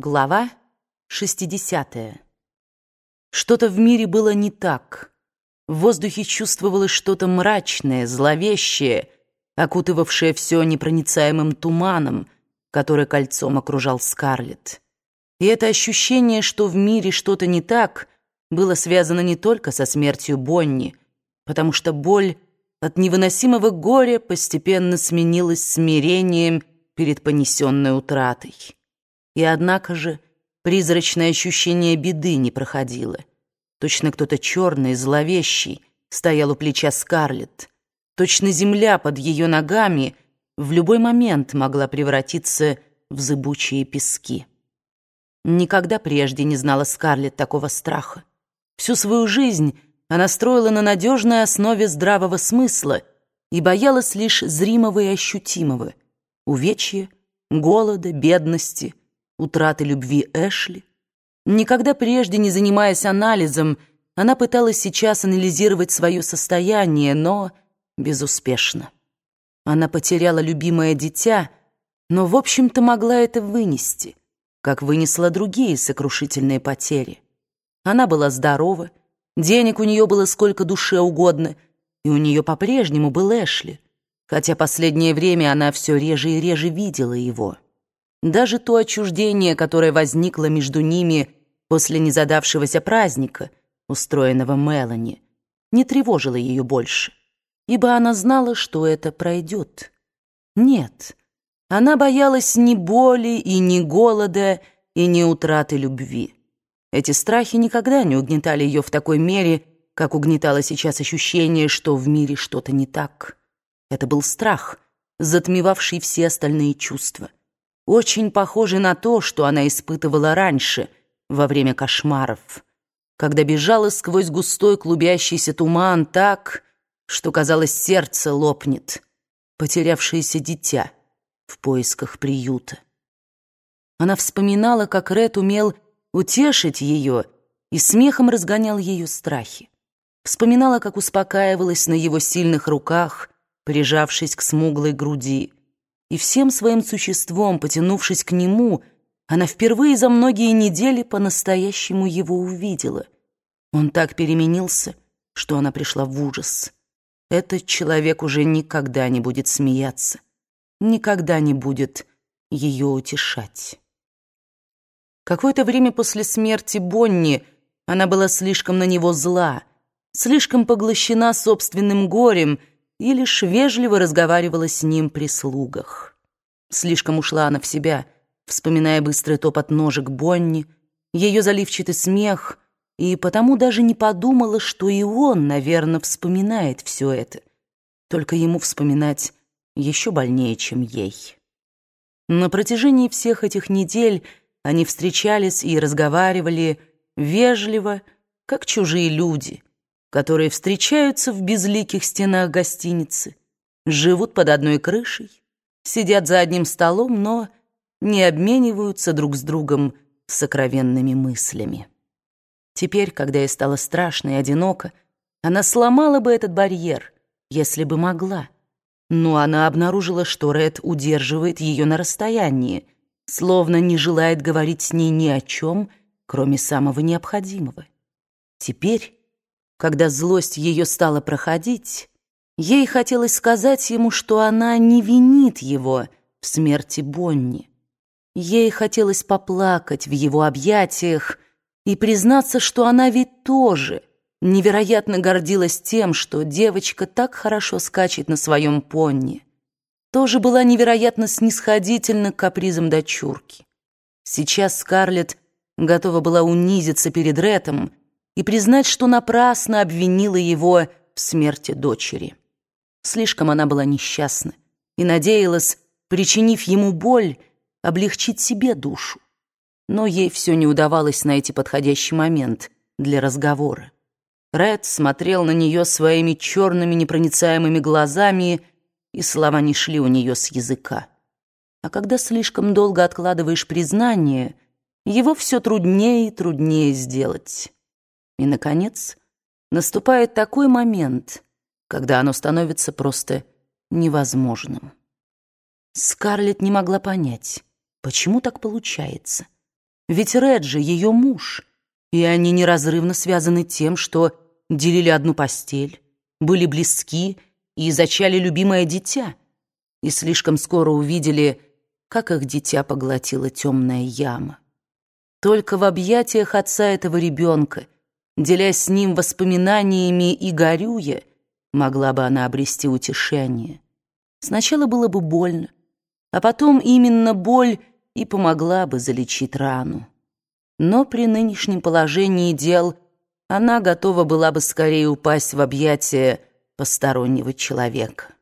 Глава 60. Что-то в мире было не так. В воздухе чувствовалось что-то мрачное, зловещее, окутывавшее все непроницаемым туманом, который кольцом окружал Скарлетт. И это ощущение, что в мире что-то не так, было связано не только со смертью Бонни, потому что боль от невыносимого горя постепенно сменилась смирением перед понесенной утратой. И однако же призрачное ощущение беды не проходило. Точно кто-то черный, зловещий, стоял у плеча Скарлетт. Точно земля под ее ногами в любой момент могла превратиться в зыбучие пески. Никогда прежде не знала Скарлетт такого страха. Всю свою жизнь она строила на надежной основе здравого смысла и боялась лишь зримого и ощутимого — увечья, голода, бедности — утраты любви Эшли. Никогда прежде не занимаясь анализом, она пыталась сейчас анализировать свое состояние, но безуспешно. Она потеряла любимое дитя, но, в общем-то, могла это вынести, как вынесла другие сокрушительные потери. Она была здорова, денег у нее было сколько душе угодно, и у нее по-прежнему был Эшли, хотя последнее время она все реже и реже видела его. Даже то отчуждение, которое возникло между ними после незадавшегося праздника, устроенного Мелани, не тревожило ее больше, ибо она знала, что это пройдет. Нет, она боялась ни боли и ни голода, и ни утраты любви. Эти страхи никогда не угнетали ее в такой мере, как угнетало сейчас ощущение, что в мире что-то не так. Это был страх, затмевавший все остальные чувства очень похожий на то, что она испытывала раньше, во время кошмаров, когда бежала сквозь густой клубящийся туман так, что, казалось, сердце лопнет, потерявшееся дитя в поисках приюта. Она вспоминала, как Ред умел утешить ее и смехом разгонял ее страхи. Вспоминала, как успокаивалась на его сильных руках, прижавшись к смуглой груди, и всем своим существом, потянувшись к нему, она впервые за многие недели по-настоящему его увидела. Он так переменился, что она пришла в ужас. Этот человек уже никогда не будет смеяться, никогда не будет ее утешать. Какое-то время после смерти Бонни она была слишком на него зла, слишком поглощена собственным горем — и лишь вежливо разговаривала с ним при слугах. Слишком ушла она в себя, вспоминая быстрый топот ножек Бонни, ее заливчатый смех, и потому даже не подумала, что и он, наверное, вспоминает все это. Только ему вспоминать еще больнее, чем ей. На протяжении всех этих недель они встречались и разговаривали вежливо, как чужие люди — которые встречаются в безликих стенах гостиницы, живут под одной крышей, сидят за одним столом, но не обмениваются друг с другом сокровенными мыслями. Теперь, когда ей стало страшно и одиноко, она сломала бы этот барьер, если бы могла. Но она обнаружила, что Ред удерживает ее на расстоянии, словно не желает говорить с ней ни о чем, кроме самого необходимого. Теперь когда злость ее стала проходить, ей хотелось сказать ему, что она не винит его в смерти Бонни. Ей хотелось поплакать в его объятиях и признаться, что она ведь тоже невероятно гордилась тем, что девочка так хорошо скачет на своем понни. Тоже была невероятно снисходительна к капризам дочурки. Сейчас Скарлетт готова была унизиться перед Рэтом, и признать, что напрасно обвинила его в смерти дочери. Слишком она была несчастна и надеялась, причинив ему боль, облегчить себе душу. Но ей все не удавалось найти подходящий момент для разговора. Ред смотрел на нее своими черными непроницаемыми глазами, и слова не шли у нее с языка. А когда слишком долго откладываешь признание, его все труднее и труднее сделать. И, наконец, наступает такой момент, когда оно становится просто невозможным. Скарлетт не могла понять, почему так получается. Ведь Реджи — ее муж, и они неразрывно связаны тем, что делили одну постель, были близки и зачали любимое дитя, и слишком скоро увидели, как их дитя поглотила темная яма. Только в объятиях отца этого ребенка, делясь с ним воспоминаниями и горюя, могла бы она обрести утешение. Сначала было бы больно, а потом именно боль и помогла бы залечить рану. Но при нынешнем положении дел она готова была бы скорее упасть в объятия постороннего человека.